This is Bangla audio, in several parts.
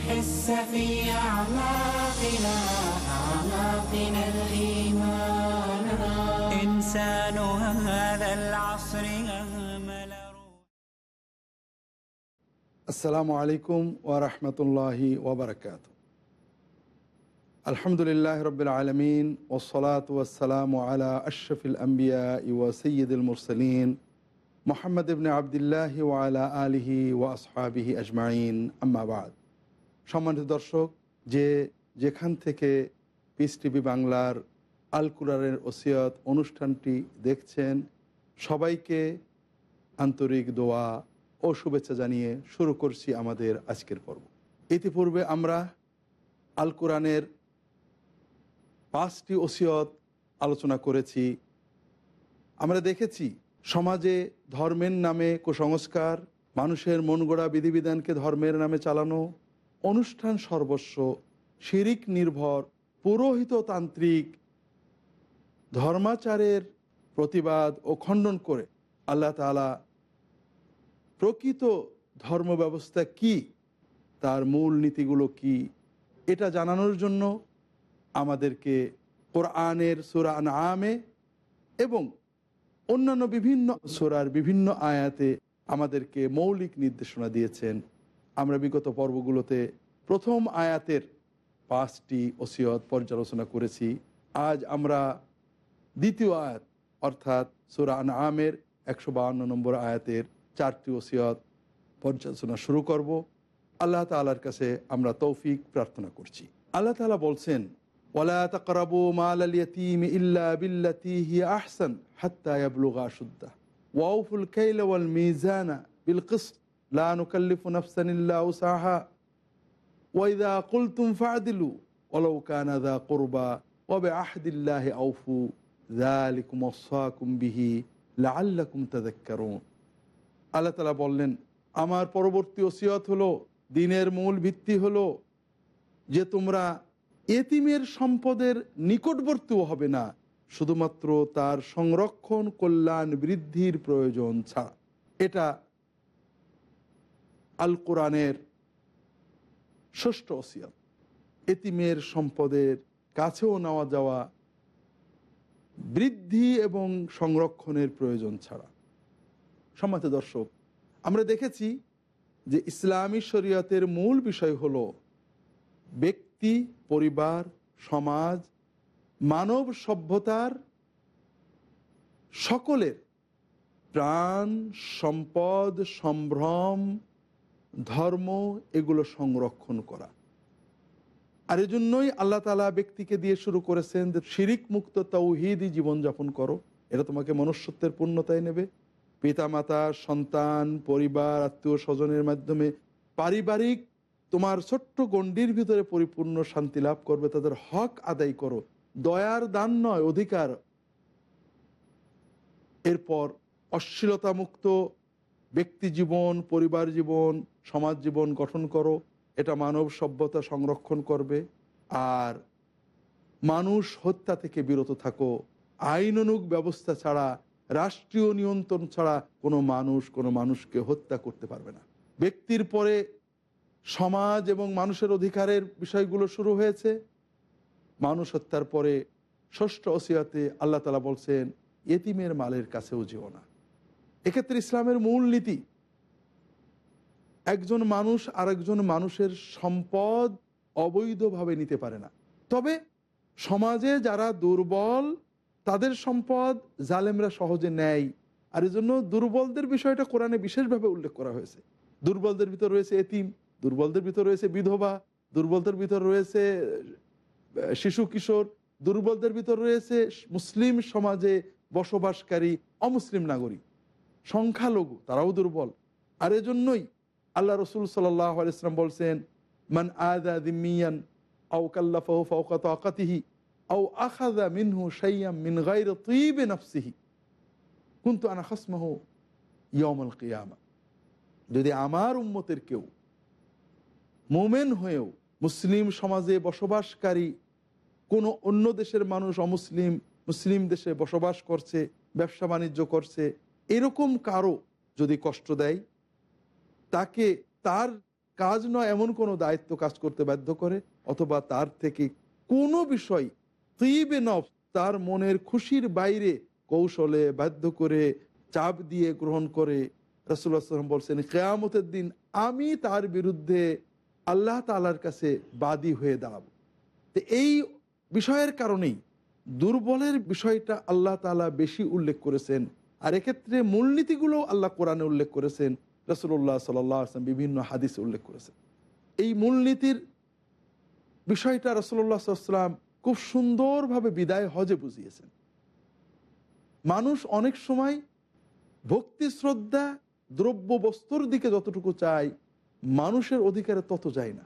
نحس في أعماقنا أعماقنا الإيمان. إنسان هذا العصر أهمل السلام عليكم ورحمة الله وبركاته. الحمد لله رب العالمين والصلاة والسلام على أشرف الأنبياء وسيد المرسلين محمد بن عبد الله وعلى آله وأصحابه أجمعين. أما بعد সম্মানিত দর্শক, যে যেখান থেকে পিস টিভি বাংলার আল কুরানের ওসিয়ত অনুষ্ঠানটি দেখছেন, সবাইকে আন্তরিক দোয়া ও শুভেচ্ছা জানিয়ে শুরু করছি আমাদের আজকের পর্ব। ইতিপূর্বে আমরা আল কোরআনের পাঁচটি ওসিয়ত আলোচনা করেছি। আমরা দেখেছি, সমাজে ধর্মের নামে কুসংস্কার, মানুষের মন গড়া বিধিবিধানকে ধর্মের নামে চালানো অনুষ্ঠান সর্বস্ব, শিরিক নির্ভর পুরোহিততান্ত্রিক ধর্মাচারের প্রতিবাদ ও খণ্ডন করে আল্লাহ তালা প্রকৃত ধর্ম ব্যবস্থা কি? তার মূল নীতিগুলো কি? এটা জানানোর জন্য আমাদেরকে কোরআনের সুরান আমে এবং অন্যান্য বিভিন্ন সোরার বিভিন্ন আয়াতে আমাদেরকে মৌলিক নির্দেশনা দিয়েছেন। আমরা বিগত পর্বগুলোতে প্রথম আয়াতের পাঁচটি ওসিয়ত পর্যালোচনা করেছি। আজ আমরা দ্বিতীয় আয়াত, অর্থাৎ সুরান আমের একশো বাহান্ন নম্বর আয়াতের চারটি ওসিয়ত পর্যালোচনা শুরু করব। আল্লাহ তালার কাছে আমরা তৌফিক প্রার্থনা করছি। আল্লাহ তালা বলছেন ওলা ইল্লা আহসান হাত্তা ওয়াউফুল কাইল মিজানা বিল ওয়াইদা কুলতুম ফাদিলু আউফু আল্লাহ বললেন, আমার পরবর্তী ওসিয়ত হলো, দিনের মূল ভিত্তি হলো যে তোমরা এতিমের সম্পদের নিকটবর্তীও হবে না, শুধুমাত্র তার সংরক্ষণ কল্যাণ বৃদ্ধির প্রয়োজন ছাড়া। এটা আল কোরআনের ষষ্ঠ ওসিয়ত। এতিমের সম্পদের কাছেও নেওয়া যাওয়া বৃদ্ধি এবং সংরক্ষণের প্রয়োজন ছাড়া। সম্মানিত দর্শক, আমরা দেখেছি যে ইসলামী শরীয়তের মূল বিষয় হল ব্যক্তি, পরিবার, সমাজ, মানব সভ্যতার সকলের প্রাণ, সম্পদ, সম্ভ্রম ধর্ম এগুলো সংরক্ষণ করা। আর এজন্যই আল্লাহ তালা ব্যক্তিকে দিয়ে শুরু করেছেন যে শিরিক মুক্ত তৌহিদি জীবনযাপন করো। এটা তোমাকে মনুষ্যত্বের পূর্ণতায় নেবে। পিতামাতা, সন্তান, পরিবার, আত্মীয় স্বজনের মাধ্যমে পারিবারিক তোমার ছোট্ট গণ্ডির ভিতরে পরিপূর্ণ শান্তি লাভ করবে। তাদের হক আদায় করো। দয়ার দান নয়, অধিকার। এরপর অশ্লীলতা মুক্ত ব্যক্তি জীবন, পরিবার জীবন সমাজ জীবন গঠন করো, এটা মানব সভ্যতা সংরক্ষণ করবে। আর মানুষ হত্যা থেকে বিরত থাকো আইনানুগ ব্যবস্থা ছাড়া, রাষ্ট্রীয় নিয়ন্ত্রণ ছাড়া কোনো মানুষ কোনো মানুষকে হত্যা করতে পারবে না। ব্যক্তির পরে সমাজ এবং মানুষের অধিকারের বিষয়গুলো শুরু হয়েছে। মানুষ হত্যার পরে ষষ্ঠ ওসিয়াতে আল্লাহ তালা বলছেন, এতিমের মালের কাছেও যেও না। এক্ষেত্রে ইসলামের মূল নীতি একজন মানুষ আরেকজন মানুষের সম্পদ অবৈধভাবে নিতে পারে না। তবে সমাজে যারা দুর্বল, তাদের সম্পদ জালেমরা সহজে নেয়। আর এই জন্য দুর্বলদের বিষয়টা কোরআনে বিশেষভাবে উল্লেখ করা হয়েছে। দুর্বলদের ভিতর রয়েছে এতিম, দুর্বলদের ভিতর রয়েছে বিধবা, দুর্বলদের ভিতর রয়েছে শিশু, কিশোর, দুর্বলদের ভিতর রয়েছে মুসলিম সমাজে বসবাসকারী অমুসলিম নাগরিক। সংখ্যালঘু, তারাও দুর্বল। আর এজন্যই আল্লাহ রসুল আলাইসলাম বলছেন, মান আদা দিমিয়ান আও কাল্লাফাহু ফাওকা তাকাতিহি আও আখাযা মিনহু শাইয়াম মিন গায়রি তিবে নাফসিহি কিন্তু আনা খাসমাহু ইয়াউমুল কিয়ামা। যদি আমার উম্মতের কেউ মোমেন হয়েও মুসলিম সমাজে বসবাসকারী কোনো অন্য দেশের মানুষ অমুসলিম, মুসলিম দেশে বসবাস করছে, ব্যবসা বাণিজ্য করছে, এরকম কারও যদি কষ্ট দেয় তাকে তার কাজ নয় এমন কোনো দায়িত্ব কাজ করতে বাধ্য করে, অথবা তার থেকে কোনো বিষয় তিবে নফ তার মনের খুশির বাইরে কৌশলে বাধ্য করে চাপ দিয়ে গ্রহণ করে। রাসুল্লাহ সাল্লাম বলছেন, কেয়ামতের দিন আমি তার বিরুদ্ধে আল্লাহ তালার কাছে বাদী হয়ে দাঁড়াব। তো এই বিষয়ের কারণেই দুর্বলের বিষয়টা আল্লাহ তালা বেশি উল্লেখ করেছেন, আর এক্ষেত্রে মূলনীতিগুলো আল্লাহ কোরআনে উল্লেখ করেছেন। রসুল্লাহ সাল্লাম বিভিন্ন হাদিস উল্লেখ করেছেন। এই মূলনীতির বিষয়টা রসুল্লাহ সাল্লাম খুব সুন্দরভাবে বিদায় হজে বুঝিয়েছেন। মানুষ অনেক সময় ভক্তি, শ্রদ্ধা, দ্রব্য, বস্তুর দিকে যতটুকু চায়, মানুষের অধিকারে তত যায় না।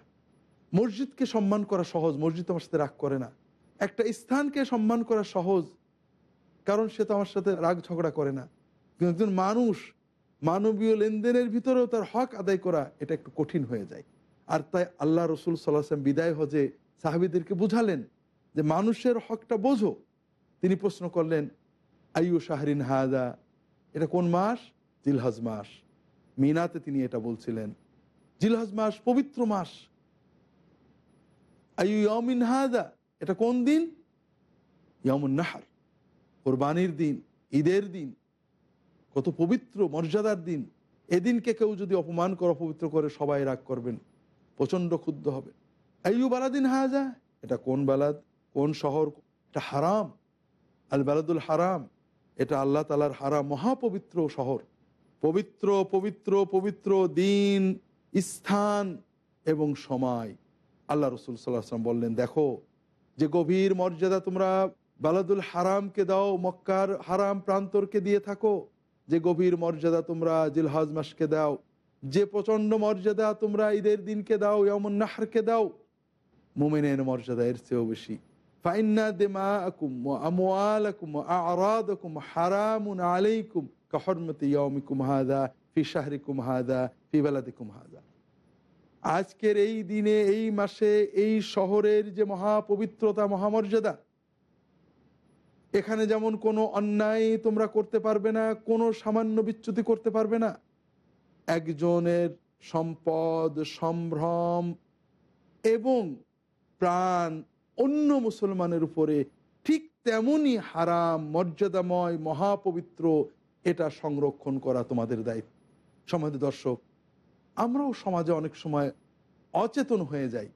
মসজিদকে সম্মান করা সহজ, মসজিদ আমার সাথে রাগ করে না। একটা স্থানকে সম্মান করা সহজ, কারণ সে তো আমার সাথে রাগ ঝগড়া করে না। কিন্তু একজন মানুষ মানবীয় লেনদেনের ভিতরেও তার হক আদায় করা এটা একটু কঠিন হয়ে যায়। আর তাই আল্লাহ রসুল সাল্লাহাম বিদায় হজে সাহাবিদেরকে বুঝালেন যে মানুষের হকটা বোঝো। তিনি প্রশ্ন করলেন আইউ শাহরিন হাদা? এটা কোন মাস? জিলহজ মাস। মিনাতে তিনি এটা বলছিলেন, জিলহজ মাস পবিত্র মাস। আইউ ইয়মিন হাদা? এটা কোন দিন? ইয়মুন নাহার। কোরবানির দিন। ঈদের দিন। কত পবিত্র মর্যাদার দিন। এদিনকে কেউ যদি অপমান করে, অপবিত্র করে, সবাই রাগ করবেন। প্রচণ্ড ক্ষুব্ধ হবে। আইয়ু বালাদিন হাজা, এটা কোন বালাদ? কোন শহর? এটা হারাম। আল বালাদুল হারাম, এটা আল্লাহ তালার হারাম, মহাপবিত্র শহর। পবিত্র পবিত্র পবিত্র দিন, স্থান এবং সময়। আল্লাহ রসুল সাল্লাহাম বললেন, দেখো, যে গভীর মর্যাদা তোমরা বালাদুল হারামকে দাও, মক্কার হারাম প্রান্তরকে দিয়ে থাকো যে গভীর মর্যাদা তোমরা জিলহাজ মাসকে দাও, যে প্রচণ্ড মর্যাদা তোমরা ঈদের দিনকে দাও ইয়মন নাহারকে দাও, মোমেনের মর্যাদা এর চেয়েও বেশি। দেমা আকুম আজকের এই দিনে, এই মাসে, এই শহরের যে মহাপবিত্রতা, মহামর্যাদা এখানে যেমন কোনো অন্যায় তোমরা করতে পারবে না, কোনো সামান্য বিচ্যুতি করতে পারবে না। একজনের সম্পদ, সম্ভ্রম এবং প্রাণ অন্য মুসলমানের উপরে ঠিক তেমনই হারাম, মর্যাদাময়, মহাপবিত্র এটা সংরক্ষণ করা তোমাদের দায়িত্ব। সমাজ দর্শক, আমরাও সমাজে অনেক সময় অচেতন হয়ে যাই।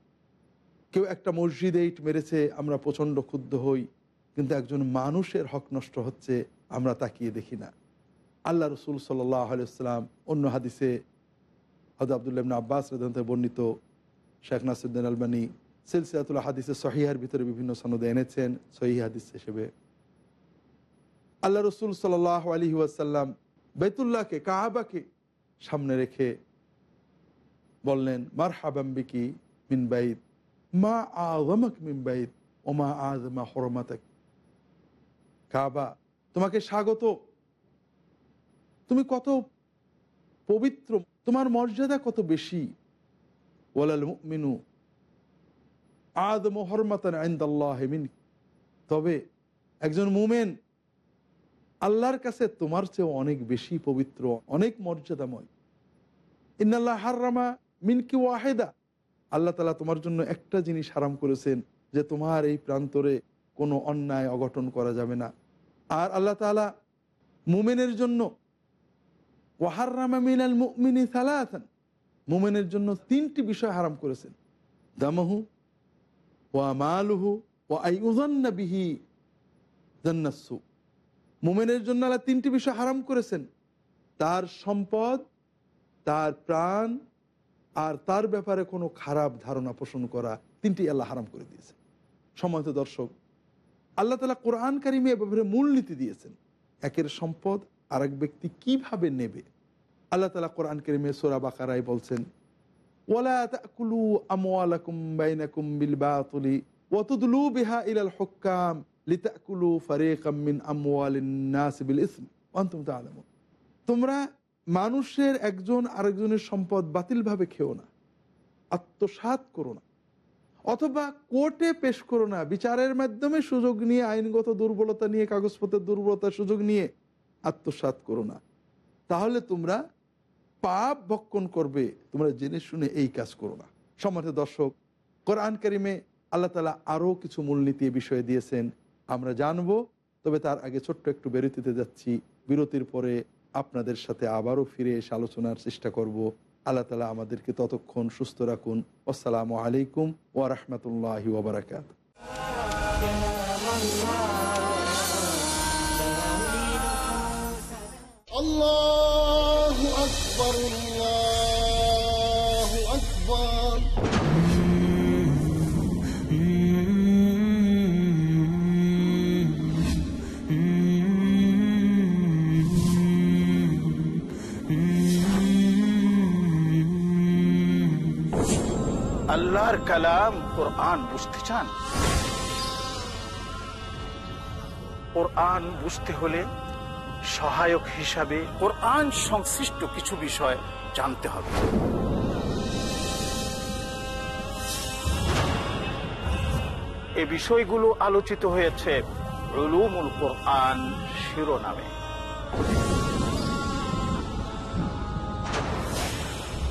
কেউ একটা মসজিদে ইট মেরেছে, আমরা প্রচণ্ড ক্ষুব্ধ হই। কিন্তু একজন মানুষের হক নষ্ট হচ্ছে, আমরা তাকিয়ে দেখি না। আল্লাহ রসুল সাল্লাম অন্য হাদিসে হদ আবদুল্লাহ আব্বাস রেদতে বর্ণিত, শেখ নাসিদ্দিন আলবানী সিলসিয়াতুল্লাহ হাদিসে সহিহার ভিতরে বিভিন্ন সনদে এনেছেন সহি হাদিস হিসেবে। আল্লাহ রসুল সাল্লাহ আলী ওয়াসাল্লাম বেতুল্লাহকে কাহাবাকে সামনে রেখে বললেন মার হাবাম্বিকি মিন বাইদ মা আজমক মিন বাইদ ওমা আজমা হরমাতাক। কাবা, তোমাকে স্বাগত। তুমি কত পবিত্র, তোমার মর্যাদা কত বেশি। ওয়ালাল মিনু আদ হরমাতান আইন্দাল্লাহ মিন তবে একজন মুমেন আল্লাহর কাছে তোমার চেয়ে অনেক বেশি পবিত্র, অনেক মর্যাদাময়। ইন্নাল্লাহ হাররামা মিনকি ওয়াহেদা। আল্লাহ তালা তোমার জন্য একটা জিনিস হারাম করেছেন, যে তোমার এই প্রান্তরে কোনো অন্যায় অঘটন করা যাবে না। আর আল্লাহ তালা মুমেনের জন্য ওয়াহার্রামা মিনাল মুমিনি সালাহান মুমেনের জন্য তিনটি বিষয় হারাম করেছেন। দামাহু, ওয়া মালুহু ও আই উজান্না বিহি মুমেনের জন্য আল্লাহ তিনটি বিষয় হারাম করেছেন। তার সম্পদ, তার প্রাণ আর তার ব্যাপারে কোনো খারাপ ধারণা পোষণ করা তিনটি আল্লাহ হারাম করে দিয়েছেন। সম্মানিত দর্শক আল্লাহ তালা কোরআন কারিমে ব্যাপারে মূলনীতি দিয়েছেন। একের সম্পদ আর এক ব্যক্তি কীভাবে নেবে? আল্লাহ তালা কোরআন কারিমে সোরা বাকারাই বলছেন ইলাল লিতাকুলু তোমরা মানুষের একজন আরেকজনের সম্পদ বাতিলভাবে খেও না, আত্মসাৎ করো না। অথবা কোর্টে পেশ করো না, বিচারের মাধ্যমে সুযোগ নিয়ে, আইনগত দুর্বলতা নিয়ে, কাগজপত্রের দুর্বলতার সুযোগ নিয়ে আত্মসাৎ করো না। তাহলে তোমরা পাপ ভক্ষণ করবে, তোমরা জেনে শুনে এই কাজ করো না। সম্মানিত দর্শক, কোরআন কারিমে আল্লাহ তালা আরও কিছু মূলনীতি বিষয়ে দিয়েছেন। আমরা জানব, তবে তার আগে ছোট্ট একটু বিরতিতে যাচ্ছি। বিরতির পরে আপনাদের সাথে আবারও ফিরে এসে আলোচনার চেষ্টা করব। আল্লাহ তালা আমাদেরকে ততক্ষণ সুস্থ রাখুন আসসালামু আলাইকুম ওয়া রাহমাতুল্লাহি ওয়া বারাকাতুহু الله أكبر الله أكبر আল্লাহর কালাম কোরআন বুঝতে চান? কোরআন বুঝতে হলে সহায়ক হিসাবে কোরআন সংশ্লিষ্ট কিছু বিষয় জানতে হবে। এ বিষয়গুলো আলোচিত হয়েছে রুলুমুল কোরআন শিরোনামে।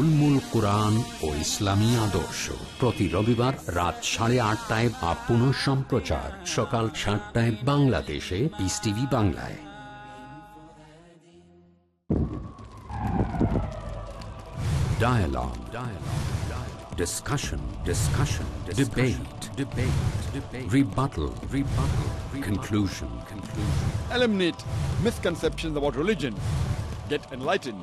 উলমুল কোরআন ও ইসলামী আদর্শ প্রতি রবিবার রাত সাড়ে আটটায় বা পুনঃ সম্প্রচার সকাল সাতটায় বাংলাদেশে পিস টিভি বাংলায় Dialogue. Dialogue. Dialogue. Discussion. Discussion. Discussion. Debate. Debate. Debate. Rebuttal. Rebuttal. Rebuttal. Conclusion. Conclusion. eliminate misconceptions about religion. Get enlightened.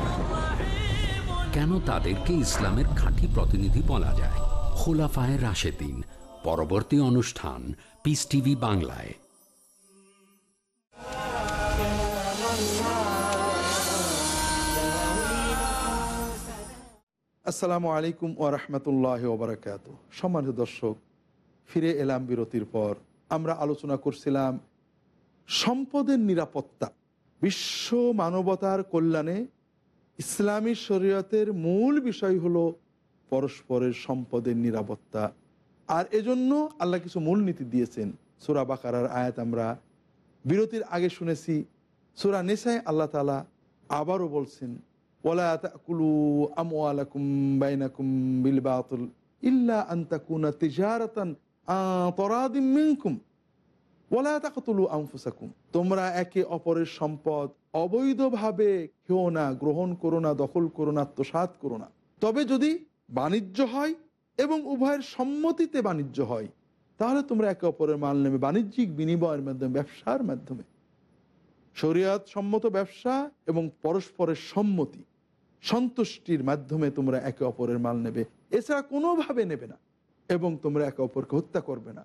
কেন তাদেরকে ইসলামের খাঁটি প্রতিনিধি বলা যায়? খোলাফায় রাশেদিন, পরবর্তী অনুষ্ঠান, পিস টিভি বাংলায়। আসসালামু আলাইকুম ওয়া রাহমাতুল্লাহি ওয়া বারাকাত সম্মানিত দর্শক, ফিরে এলাম বিরতির পর। আমরা আলোচনা করছিলাম সম্পদের নিরাপত্তা, বিশ্ব মানবতার কল্যাণে ইসলামী শরীয়তের মূল বিষয় হলো পরস্পরের সম্পদের নিরাপত্তা। আর এজন্য আল্লাহ কিছু মূলনীতি দিয়েছেন। সুরা বাকারার আয়াত আমরা বিরতির আগে শুনেছি। সুরা নেশায় আল্লাহ তালা আবারও বলছেন ওলা তাকুলু আমওয়ালাকুম বাইনাকুম বিল ইল্লা আন তাকুনা তিজারাতান তরাদিম ওলা তাকতুলু আনফুসাকুম, তোমরা একে অপরের সম্পদ অবৈধভাবে খেও না, গ্রহণ করো না, দখল করো না, আত্মসাৎ করো না। তবে যদি বাণিজ্য হয় এবং উভয়ের সম্মতিতে বাণিজ্য হয়, তাহলে তোমরা একে অপরের মাল নেবে বাণিজ্যিক বিনিময়ের মাধ্যমে, ব্যবসার মাধ্যমে। শরিয়াত সম্মত ব্যবসা এবং পরস্পরের সম্মতি, সন্তুষ্টির মাধ্যমে তোমরা একে অপরের মাল নেবে। এছাড়া কোনোভাবে নেবে না এবং তোমরা একে অপরকে হত্যা করবে না।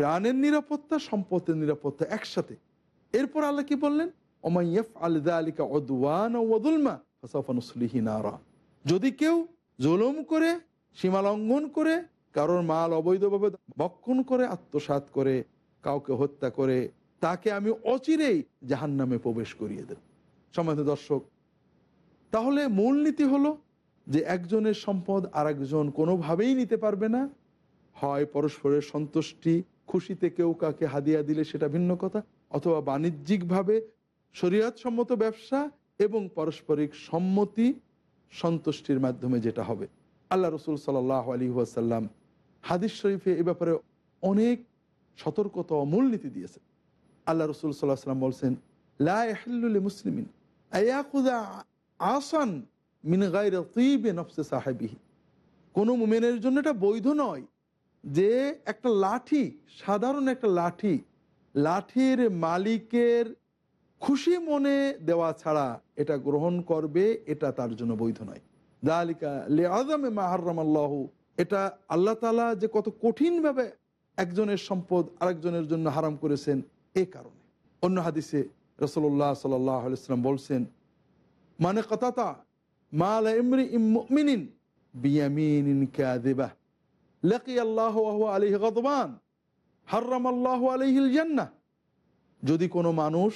প্রাণের নিরাপত্তা, সম্পদের নিরাপত্তা একসাথে। এরপর আল্লাহ কি বললেন? ওমাইয়ফ আলদা আলিকা অদওয়ান ওদুলমা যদি কেউ জুলুম করে, সীমা লঙ্ঘন করে, কারোর মাল অবৈধভাবে ভক্ষণ করে আত্মসাত করে, কাউকে হত্যা করে, তাকে আমি অচিরেই জাহান নামে প্রবেশ করিয়ে দেব। সমাজ দর্শক, তাহলে মূলনীতি হলো যে একজনের সম্পদ আর একজন কোনোভাবেই নিতে পারবে না। হয় পরস্পরের সন্তুষ্টি খুশিতে কেউ কাকে হাদিয়া দিলে সেটা ভিন্ন কথা, অথবা বাণিজ্যিকভাবে শরীয়তসম্মত ব্যবসা এবং পারস্পরিক সম্মতি সন্তুষ্টির মাধ্যমে যেটা হবে। আল্লাহ রসুল সাল্লাহ আলী ওয়াসাল্লাম হাদিস শরীফে এ ব্যাপারে অনেক সতর্কতা ও মূলনীতি দিয়েছেন। আল্লাহ রসুল সাল্লাহ সাল্লাম বলছেন লাহুল মুসলিমিন আসান মিন গাইর তিবে নফসে সাহেবিহি। কোনো মুমেনের জন্য এটা বৈধ নয়। যে একটা লাঠি, সাধারণ একটা লাঠি, লাঠির মালিকের খুশি মনে দেওয়া ছাড়া এটা গ্রহণ করবে, এটা তার জন্য বৈধ নয়। দালিকা লে আজমে মাহারাম আল্লাহ এটা আল্লাহ তালা যে কত কঠিনভাবে একজনের সম্পদ আরেকজনের জন্য হারাম করেছেন, এ কারণে। অন্য হাদিসে রসল্লাহ সাল্লাম বলছেন মানে কথাতা মাল ইমরি ইমিন বিয়ামিন কাদিবা লাকি আল্লাহ আলিহ গদবান। হার্রাম আল্লাহ আলিহিল জান্না যদি কোনো মানুষ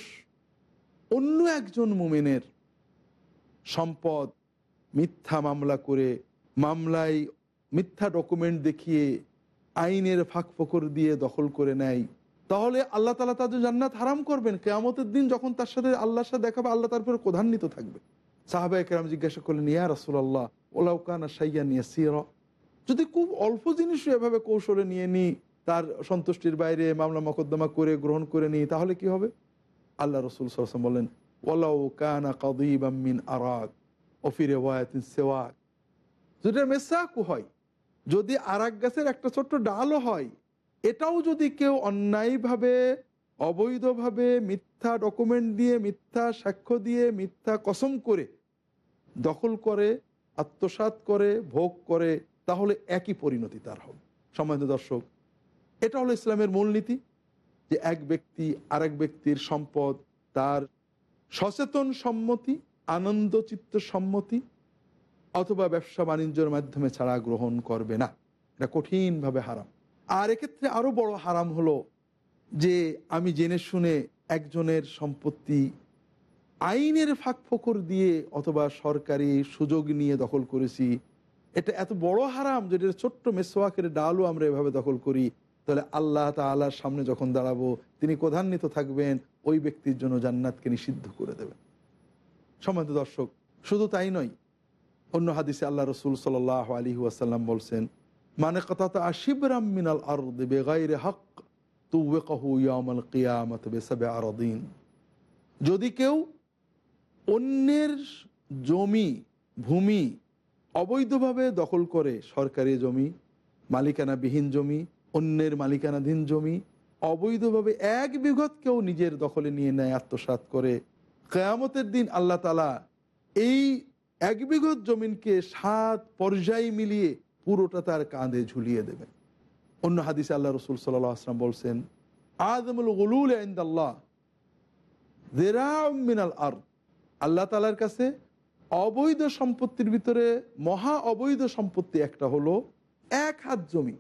অন্য একজন মুমিনের সম্পদ মিথ্যা মামলা করে, মামলায় মিথ্যা ডকুমেন্ট দেখিয়ে আইনের ফাঁক ফকর দিয়ে দখল করে নেয়, তাহলে আল্লাহ তালা তাদের জান্নাত হারাম করবেন। কেয়ামতের দিন যখন তার সাথে আল্লাহর সাথে দেখাবে আল্লাহ তার উপরে প্রধান্বিত থাকবে। সাহাবা একরাম জিজ্ঞাসা করলেন, ইয়া রাসুল্লাহ ওলাউকানা সাইয়া নিয়ে সির যদি খুব অল্প জিনিস এভাবে কৌশলে নিয়ে নিই, তার সন্তুষ্টির বাইরে মামলা মকদ্দমা করে গ্রহণ করে নিই, তাহলে কি হবে? আল্লাহ রসুল সরসম বললেন ওলাউ কানা কাদিবামিন আরাক অফিরে ওয়াতিন সেওয়াক। যেটা মেসাকু হয়, যদি আরাক গাছের একটা ছোট্ট ডালও হয়, এটাও যদি কেউ অন্যায়ভাবে, অবৈধভাবে মিথ্যা ডকুমেন্ট দিয়ে, মিথ্যা সাক্ষ্য দিয়ে, মিথ্যা কসম করে দখল করে আত্মসাত করে, ভোগ করে তাহলে একই পরিণতি তার হবে। সম্মানিত দর্শক, এটা হলো ইসলামের মূলনীতি যে এক ব্যক্তি আরেক ব্যক্তির সম্পদ, তার সচেতন সম্মতি আনন্দচিত্ত সম্মতি অথবা ব্যবসা বাণিজ্যের মাধ্যমে ছাড়া গ্রহণ করবে না। এটা কঠিনভাবে হারাম। আর এক্ষেত্রে আরও বড় হারাম হলো যে আমি জেনে শুনে একজনের সম্পত্তি আইনের ফাঁক দিয়ে অথবা সরকারি সুযোগ নিয়ে দখল করেছি এটা এত বড় হারাম যেটা ছোট্ট মেসোয়াকের ডালও আমরা এভাবে দখল করি। তাহলে আল্লাহ তালার সামনে যখন দাঁড়াবো, তিনি প্রধান্বিত থাকবেন, ওই ব্যক্তির জন্য জান্নাতকে নিষিদ্ধ করে দেবেন। সম্মানিত দর্শক, শুধু তাই নয়, অন্য হাদিসে আল্লাহ রসুল সাল আলী ওয়াসাল্লাম বলছেন মানে কথা তো আশিবরাম মিনাল আর বেগাইরে হক তু তুকাহু ইয়ামাল কিয়ামত বেসাবে আরদিন। যদি কেউ অন্যের জমি, ভূমি অবৈধভাবে দখল করে সরকারি জমি, মালিকানাবিহীন জমি, অন্যের মালিকানাধীন জমি, অবৈধভাবে এক বিঘত কেউ নিজের দখলে নিয়ে নেয় আত্মসাত করে। কেয়ামতের দিন আল্লাহ তালা এই এক বিঘত জমিনকে সাত পর্যায় মিলিয়ে পুরোটা তার কাঁধে ঝুলিয়ে দেবেন। অন্য হাদিসে আল্লাহ রসুল সাল্লাহ আসলাম বলছেন, আদমুল গলুল আল্লাহ মিনাল আর আল্লাহ তালার কাছে অবৈধ সম্পত্তির ভিতরে মহা অবৈধ সম্পত্তি একটা হলো এক হাত জমি।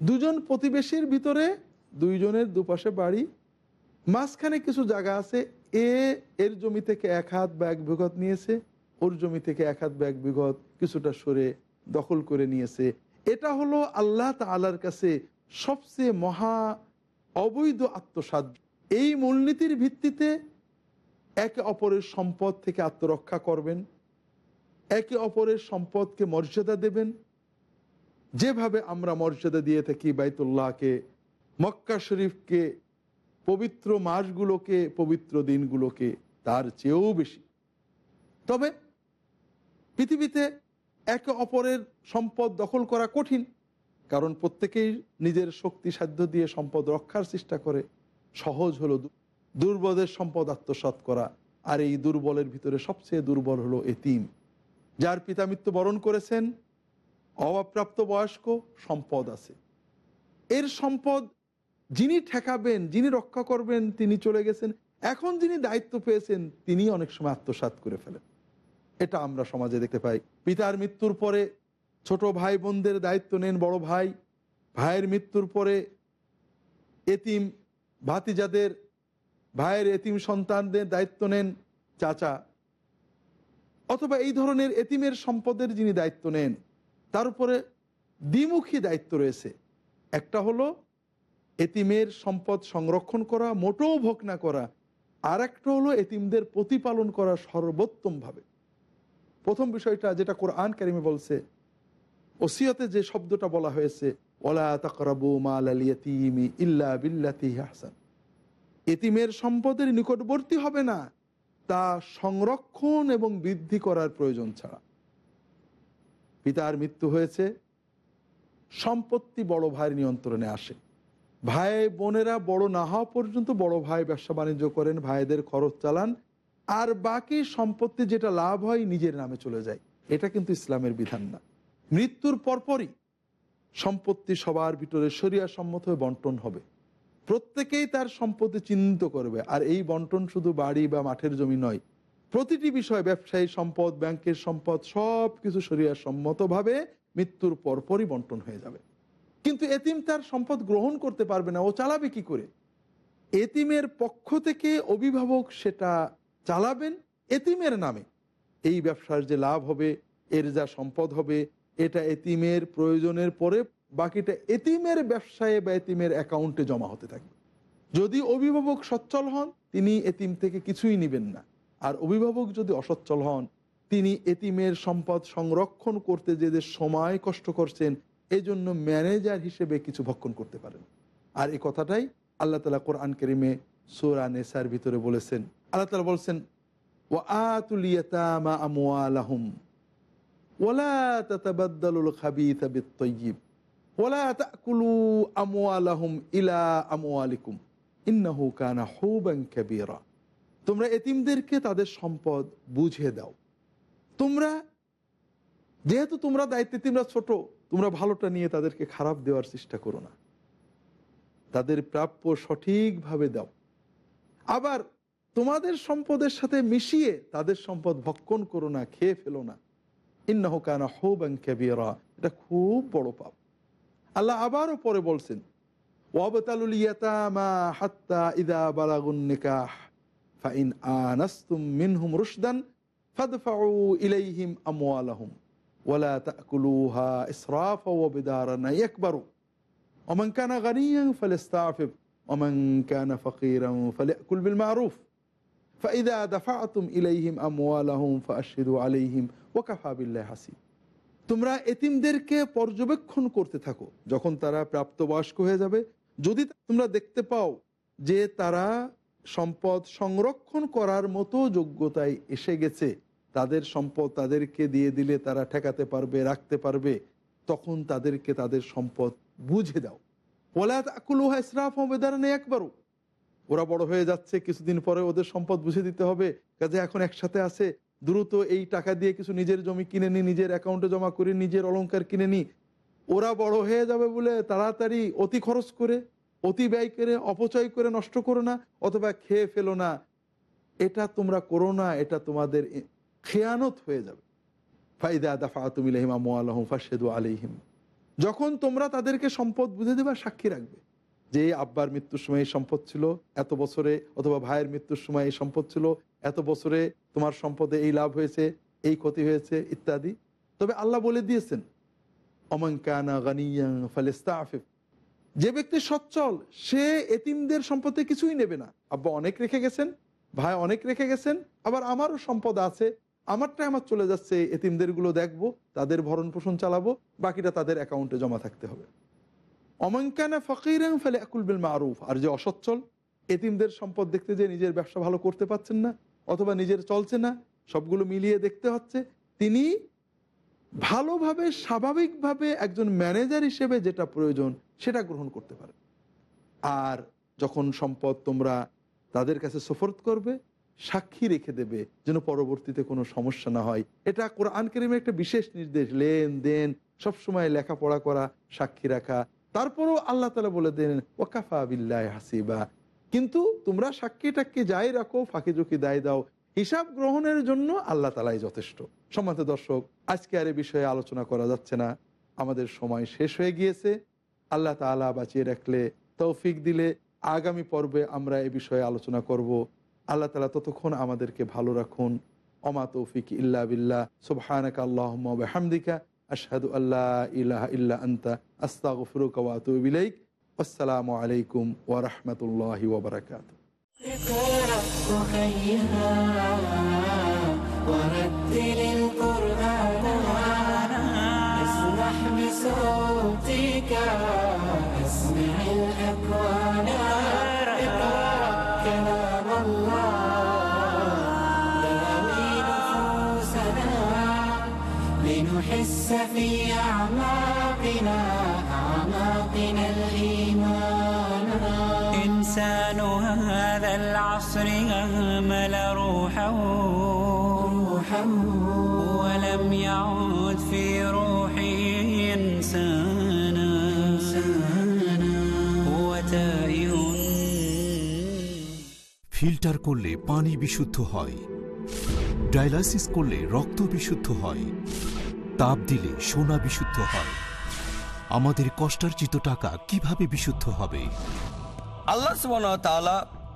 দুজন প্রতিবেশীর ভিতরে দুইজনের দুপাশে বাড়ি, মাঝখানে কিছু জায়গা আছে, এ এর জমি থেকে এক হাত বা এক বিঘত নিয়েছে, ওর জমি থেকে এক হাত বা এক বিঘত কিছুটা সরে দখল করে নিয়েছে। এটা হলো আল্লাহ তালার কাছে সবচেয়ে মহা অবৈধ আত্মসাধ্য এই মূলনীতির ভিত্তিতে একে অপরের সম্পদ থেকে আত্মরক্ষা করবেন, একে অপরের সম্পদকে মর্যাদা দেবেন। যেভাবে আমরা মর্যাদা দিয়ে থাকি বাইতুল্লাহকে, মক্কা শরীফকে, পবিত্র মাসগুলোকে, পবিত্র দিনগুলোকে, তার চেয়েও বেশি। তবে পৃথিবীতে একে অপরের সম্পদ দখল করা কঠিন, কারণ প্রত্যেকেই নিজের শক্তি সাধ্য দিয়ে সম্পদ রক্ষার চেষ্টা করে। সহজ হলো দুর্বলের সম্পদ আত্মসাত করা। আর এই দুর্বলের ভিতরে সবচেয়ে দুর্বল হলো এতিম। যার পিতা মৃত্যু বরণ করেছেন, অভাবপ্রাপ্ত বয়স্ক সম্পদ আছে। এর সম্পদ যিনি ঠেকাবেন, যিনি রক্ষা করবেন, তিনি চলে গেছেন। এখন যিনি দায়িত্ব পেয়েছেন, তিনি অনেক সময় আত্মসাত করে ফেলেন। এটা আমরা সমাজে দেখতে পাই। পিতার মৃত্যুর পরে ছোট ভাই বোনদের দায়িত্ব নেন বড় ভাই। ভাইয়ের মৃত্যুর পরে এতিম ভাতিজাদের ভাইয়ের এতিম সন্তানদের দায়িত্ব নেন চাচা। অথবা এই ধরনের এতিমের সম্পদের যিনি দায়িত্ব নেন, তার উপরে দ্বিমুখী দায়িত্ব রয়েছে। একটা হলো এতিমের সম্পদ সংরক্ষণ করা, মোটেও ভোগ না করা। আর একটা হলো এতিমদের প্রতিপালন করা সর্বোত্তমভাবে। প্রথম বিষয়টা যেটা কোরআন কারিমে বলছে, ওসিয়তে যে শব্দটা বলা হয়েছে, ওলা তাকরাবু মাল আল ইয়তিমি ইল্লা বিল্লাতি হাসান এতিমের সম্পদের নিকটবর্তী হবে না, তা সংরক্ষণ এবং বৃদ্ধি করার প্রয়োজন ছাড়া। পিতার মৃত্যু হয়েছে, সম্পত্তি বড় ভাইয়ের নিয়ন্ত্রণে আসে। ভাই বোনেরা বড় না হওয়া পর্যন্ত বড় ভাই ব্যবসা বাণিজ্য করেন, ভাইদের খরচ চালান, আর বাকি সম্পত্তি যেটা লাভ হয় নিজের নামে চলে যায়। এটা কিন্তু ইসলামের বিধান না। মৃত্যুর পরপরই সম্পত্তি সবার ভিতরে সরিয়া সম্মত হয়ে বন্টন হবে। প্রত্যেকেই তার সম্পত্তি চিহ্নিত করবে। আর এই বন্টন শুধু বাড়ি বা মাঠের জমি নয়, প্রতিটি বিষয় ব্যবসায়ী সম্পদ, ব্যাংকের সম্পদ সব কিছু সরিয়া সম্মতভাবে মৃত্যুর পরপরই বন্টন হয়ে যাবে। কিন্তু এতিম তার সম্পদ গ্রহণ করতে পারবে না, ও চালাবে কি করে? এতিমের পক্ষ থেকে অভিভাবক সেটা চালাবেন এতিমের নামে। এই ব্যবসার যে লাভ হবে, এর যা সম্পদ হবে, এটা এতিমের প্রয়োজনের পরে বাকিটা এতিমের ব্যবসায় বা এতিমের অ্যাকাউন্টে জমা হতে থাকবে। যদি অভিভাবক সচ্ছল হন, তিনি এতিম থেকে কিছুই নেবেন না। আর অভিভাবক যদি অসচ্ছল হন, তিনি এতিমের সম্পদ সংরক্ষণ করতে যে যে সময় কষ্ট করছেন এই জন্য ম্যানেজার হিসেবে কিছু ভক্ষণ করতে পারেন। আর এই কথাটাই আল্লাহ তালা কোরআন কেরিমে সোরা নেসার ভিতরে বলেছেন। আল্লাহ তালা বলছেন ও আতুলিয়াতামা আমওয়ালাহুম ওলা তাতাবাদ্দালুল খাবিথা বিত-তাইয়্যিব ওলা তাকুলু আমওয়ালাহুম ইলা আমওয়ালিকুম। ইন্নাহু কানা হুবান কাবীরা। তোমরা এতিমদেরকে তাদের সম্পদ বুঝে দাও। তোমরা, যেহেতু তোমরা দায়িত্বে তোমরা ছোট, তোমরা ভালোটা নিয়ে তাদেরকে খারাপ দেওয়ার চেষ্টা করো না। তাদের প্রাপ্য সঠিকভাবে দাও। আবার তোমাদের সম্পদের সাথে মিশিয়ে তাদের সম্পদ ভক্ষণ করো না, খেয়ে ফেলো না। ইন্নাহ কানা হুবান কাবীরা। এটা খুব বড় পাপ। আল্লাহ আবারও পরে বলছেন ওয়াবতালুল ইয়াতামা হাত্তা ইদা বালাগুন নিকাহ ফাইন আনাস্তুম মিনহুম রুশদান ফাদফাউ ইলাইহিম আমওয়ালাহুম ওয়ালা তাকুলুহা ইসরাফা ওয়া বিদারান ইয়াকবারু ومن كان غنيا فليستعفف ومن كان فقيرا فليأكل بالمعروف فإذا دفعتم إليهم أموالهم فأشهدوا عليهم وكفى بالله حسيب তোমরা এতিমদেরকে পর্যবেক্ষণ করতে থাকো, যখন তারা প্রাপ্তবয়স্ক হয়ে যাবে। যদি তোমরা দেখতে পাও যে তারা সম্পদ সংরক্ষণ করার মতো যোগ্যতায় এসে গেছে, তাদের সম্পদ তাদেরকে দিয়ে দিলে তারা ঠেকাতে পারবে, রাখতে পারবে, তখন তাদেরকে তাদের সম্পদ বুঝে দাও। ওলাত আকুলুহা ইসরাফ বেদারানে একবারও। ওরা বড় হয়ে যাচ্ছে, কিছুদিন পরে ওদের সম্পদ বুঝে দিতে হবে, কাজে এখন একসাথে আছে। দ্রুত এই টাকা দিয়ে কিছু নিজের জমি কিনে নি, নিজের অ্যাকাউন্টে জমা করে, নিজের অলংকার কিনে নি। ওরা বড় হয়ে যাবে বলে তাড়াতাড়ি অতি খরচ করে, অতি ব্যয় করে, অপচয় করে, নষ্ট করো না, অথবা খেয়ে ফেলো না। এটা তোমরা করো না, এটা তোমাদের খেয়ানত হয়ে যাবে। ফাইদা দাফা তুমিলাহিম আলহম ফাশেদু আলিহিম যখন তোমরা তাদেরকে সম্পদ বুঝে দেবা সাক্ষী রাখবে, যে আব্বার মৃত্যুর সময় এই সম্পদ ছিল, এত বছরে, অথবা ভাইয়ের মৃত্যুর সময় এই সম্পদ ছিল, এত বছরে তোমার সম্পদে এই লাভ হয়েছে, এই ক্ষতি হয়েছে, ইত্যাদি। তবে আল্লাহ বলে দিয়েছেন অমঙ্কানা গানিয়াং ফালেস্তাফিফ। যে ব্যক্তি সচ্ছল, সে এতিমদের সম্পদে কিছুই নেবে না। আব্বা অনেক রেখে গেছেন, ভাই অনেক রেখে গেছেন, আবার আমারও সম্পদ আছে। আমারটাই আমার চলে যাচ্ছে এতিমদেরগুলো দেখব, তাদের ভরণ পোষণ চালাবো, বাকিটা তাদের অ্যাকাউন্টে জমা থাকতে হবে। অমঙ্কানা ফকির ফেলে একুল বিল মারুফ। আর যে অসচ্ছল, এতিমদের সম্পদ দেখতে যে নিজের ব্যবসা ভালো করতে পারছেন না অথবা নিজের চলছে না, সবগুলো মিলিয়ে দেখতে হচ্ছে। তিনি ভালোভাবে, স্বাভাবিকভাবে একজন ম্যানেজার হিসেবে যেটা প্রয়োজন, সেটা গ্রহণ করতে পারে। আর যখন সম্পদ তোমরা তাদের কাছে সফরত করবে, সাক্ষী রেখে দেবে যেন পরবর্তীতে কোনো সমস্যা না হয়। এটা কোরআন একটা বিশেষ নির্দেশ লেনদেন সবসময় লেখাপড়া করা, সাক্ষী রাখা। তারপরেও আল্লাহ তালা বলে দেন ওকাফা বিল্লাহ হাসিবা। কিন্তু তোমরা সাক্ষী টাক্ষী যাই রাখো, ফাঁকি ঝুঁকি দায় দাও। হিসাব গ্রহণের জন্য আল্লাহ তালাই যথেষ্ট। সম্মানিত দর্শক, আজকে আর এ বিষয়ে আলোচনা করা যাচ্ছে না। আমাদের সময় শেষ হয়ে গিয়েছে। আল্লাহ তালা বাঁচিয়ে রাখলে তৌফিক দিলে আগামী পর্বে আমরা এ বিষয়ে আলোচনা করব। আল্লাহ তালা ততক্ষণ আমাদেরকে ভালো রাখুন। অমা তৌফিক ইল্লা বিল্লাহ। সুবহানাক বিহামদিকা। আশহাদু আল্লা ইলাহা ইল্লা আনতা। আস্তাগফিরুকা আসসালামু আলাইকুম ওয়া রাহমাতুল্লাহি ওয়া বারাকাতুহু اقرأ وخيها ورتل القرآن اسمح بصوتك اسمع الأكوان اقرأ كلام الله داوي نفوسنا لنحس في أعماقنا روحه روحه ولم يعد في روحه إنسانا هو تائه ফিল্টার করলে পানি বিশুদ্ধ হয় ডায়ালাসিস করলে রক্ত বিশুদ্ধ হয় তাপ দিলে সোনা বিশুদ্ধ হয় আমাদের কষ্টার্জিত টাকা কিভাবে বিশুদ্ধ হবে আল্লাহ সুবহানাহু ওয়া তাআলা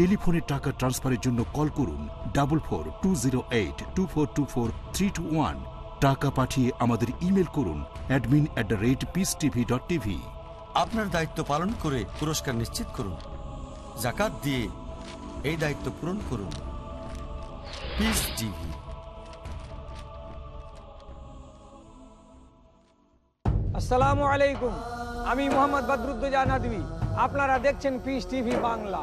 টেলিফোনে টাকা ট্রান্সফারের জন্য কল করুন double four two zero eight two four two four three two one. টাকা পাঠিয়ে আমাদের ইমেল করুন admin at the rate Peace TV dot TV. আপনার দায়িত্ব পালন করে পুরস্কার নিশ্চিত করুন। জাকাত দিয়ে এই দায়িত্ব পূরণ করুন। Peace TV. আসসালামু আলাইকুম। আমি মোহাম্মদ বদরুদ্দোজা নদী আপনারা দেখছেন পিস টিভি বাংলা।